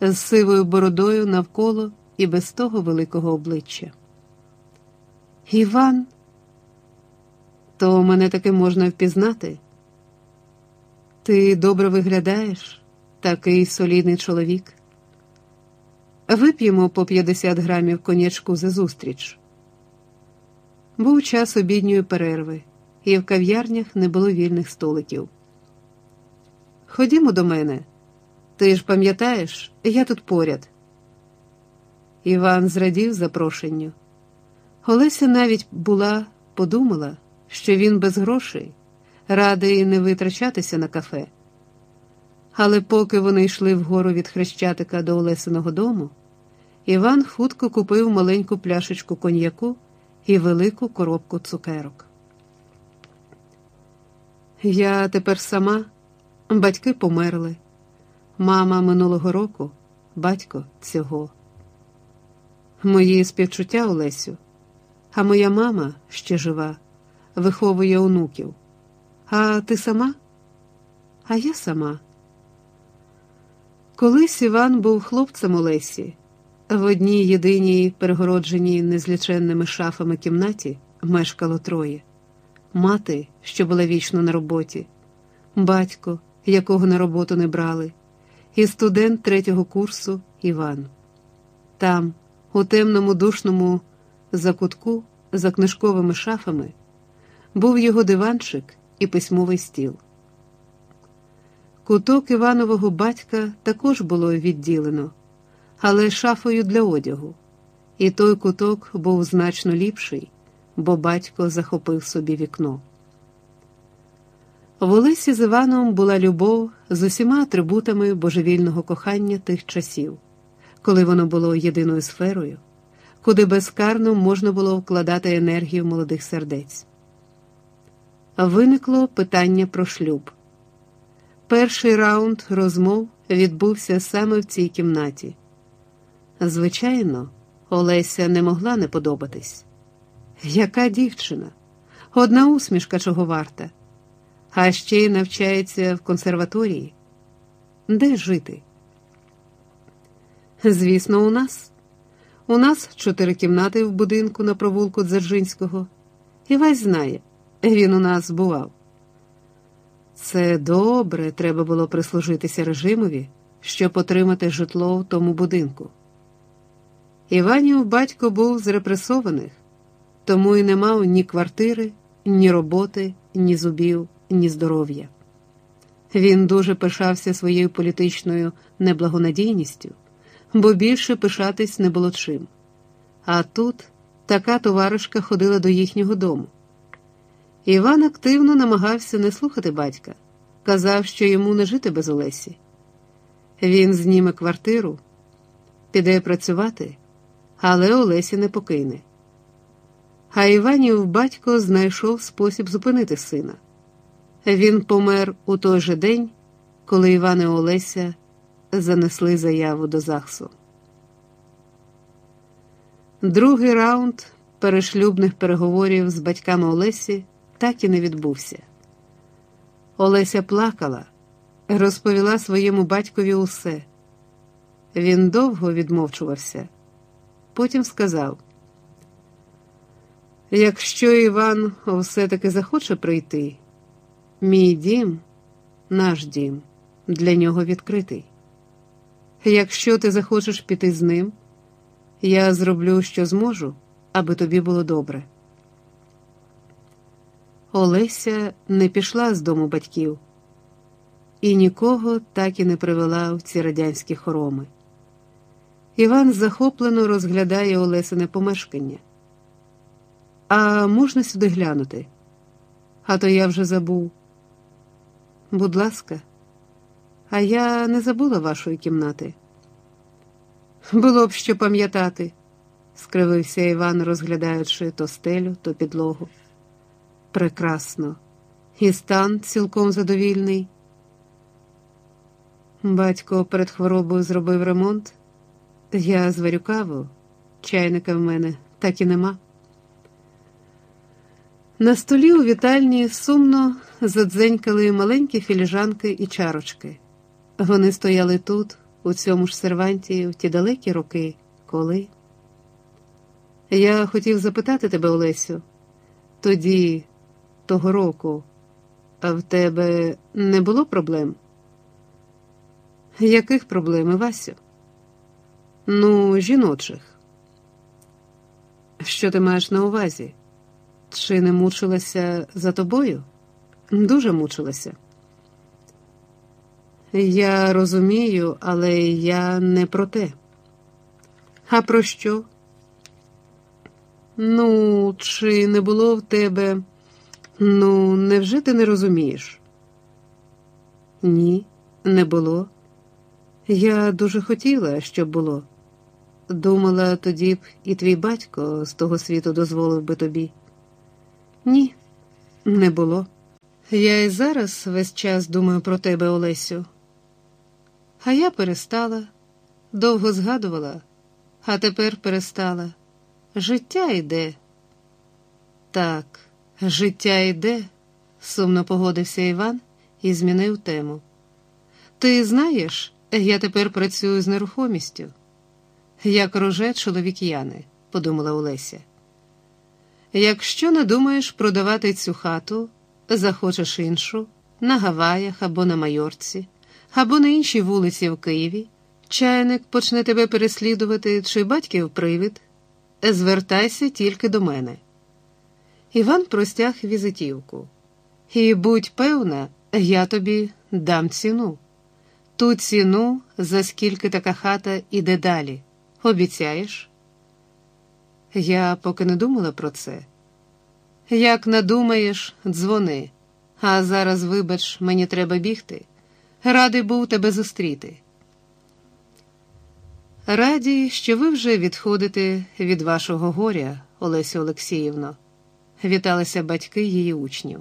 з сивою бородою навколо і без того великого обличчя. Іван, то мене таки можна впізнати. Ти добре виглядаєш, такий солідний чоловік. Вип'ємо по 50 грамів конячку за зустріч. Був час обідньої перерви, і в кав'ярнях не було вільних столиків. Ходімо до мене. Ти ж пам'ятаєш, я тут поряд. Іван зрадів запрошенню. Олеся навіть була, подумала, що він без грошей, радий не витрачатися на кафе. Але поки вони йшли вгору від хрещатика до Олесиного дому, Іван хутко купив маленьку пляшечку коньяку і велику коробку цукерок. Я тепер сама, батьки померли. Мама минулого року, батько цього. Мої співчуття Олесю, а моя мама ще жива, виховує онуків. А ти сама? А я сама. Колись Іван був хлопцем Олесі. В одній єдиній перегородженій незліченними шафами кімнаті мешкало троє: мати, що була вічно на роботі, батько, якого на роботу не брали, і студент третього курсу Іван. Там, у темному душному закутку, за книжковими шафами, був його диванчик і письмовий стіл. Куток Іванового батька також було відділено але шафою для одягу, і той куток був значно ліпший, бо батько захопив собі вікно. В Олесі з Іваном була любов з усіма атрибутами божевільного кохання тих часів, коли воно було єдиною сферою, куди безкарно можна було вкладати енергію молодих сердець. Виникло питання про шлюб. Перший раунд розмов відбувся саме в цій кімнаті. Звичайно, Олеся не могла не подобатись. Яка дівчина? Одна усмішка чого варта, а ще й навчається в консерваторії. Де жити? Звісно, у нас. У нас чотири кімнати в будинку на провулку Дзержинського. І весь знає, він у нас бував. Це добре, треба було прислужитися режимові, щоб отримати житло в тому будинку. Іванів батько був з репресованих, тому й не мав ні квартири, ні роботи, ні зубів, ні здоров'я. Він дуже пишався своєю політичною неблагонадійністю, бо більше пишатись не було чим. А тут така товаришка ходила до їхнього дому. Іван активно намагався не слухати батька, казав, що йому не жити без Олесі. Він зніме квартиру, піде працювати але Олесі не покине. А Іванів батько знайшов спосіб зупинити сина. Він помер у той же день, коли Іван і Олеся занесли заяву до ЗАГСу. Другий раунд перешлюбних переговорів з батьками Олесі так і не відбувся. Олеся плакала, розповіла своєму батькові усе. Він довго відмовчувався. Потім сказав: якщо Іван все-таки захоче прийти, мій дім, наш дім, для нього відкритий. Якщо ти захочеш піти з ним, я зроблю, що зможу, аби тобі було добре. Олеся не пішла з дому батьків і нікого так і не привела в ці радянські хороми. Іван захоплено розглядає Олесине помешкання. А можна сюди глянути? А то я вже забув. Будь ласка, а я не забула вашої кімнати. Було б що пам'ятати, скривився Іван, розглядаючи то стелю, то підлогу. Прекрасно, і стан цілком задовільний. Батько перед хворобою зробив ремонт. Я зварю каву, чайника в мене так і нема. На столі у вітальні сумно задзенькали маленькі філіжанки і чарочки. Вони стояли тут, у цьому ж серванті в ті далекі роки, коли. Я хотів запитати тебе, Олесю, тоді, того року, а в тебе не було проблем? Яких проблем, Івасю? Ну, жіночих. Що ти маєш на увазі? Чи не мучилася за тобою? Дуже мучилася. Я розумію, але я не про те. А про що? Ну, чи не було в тебе? Ну, невже ти не розумієш? Ні, не було. Я дуже хотіла, щоб було. Думала, тоді б і твій батько з того світу дозволив би тобі. Ні, не було. Я і зараз весь час думаю про тебе, Олесю. А я перестала, довго згадувала, а тепер перестала. Життя йде. Так, життя йде, сумно погодився Іван і змінив тему. Ти знаєш, я тепер працюю з нерухомістю. Як роже чоловік Яни, подумала Олеся. Якщо не думаєш продавати цю хату, захочеш іншу на Гаваях або на Майорці, або на іншій вулиці в Києві, чайник почне тебе переслідувати чи батьків привід, звертайся тільки до мене. Іван простяг візитівку. І будь певна, я тобі дам ціну. Ту ціну, за скільки така хата іде далі. Обіцяєш? Я поки не думала про це. Як надумаєш, дзвони, а зараз, вибач, мені треба бігти. Радий був тебе зустріти. Раді, що ви вже відходите від вашого горя, Олесю Олексіївно, віталися батьки її учнів.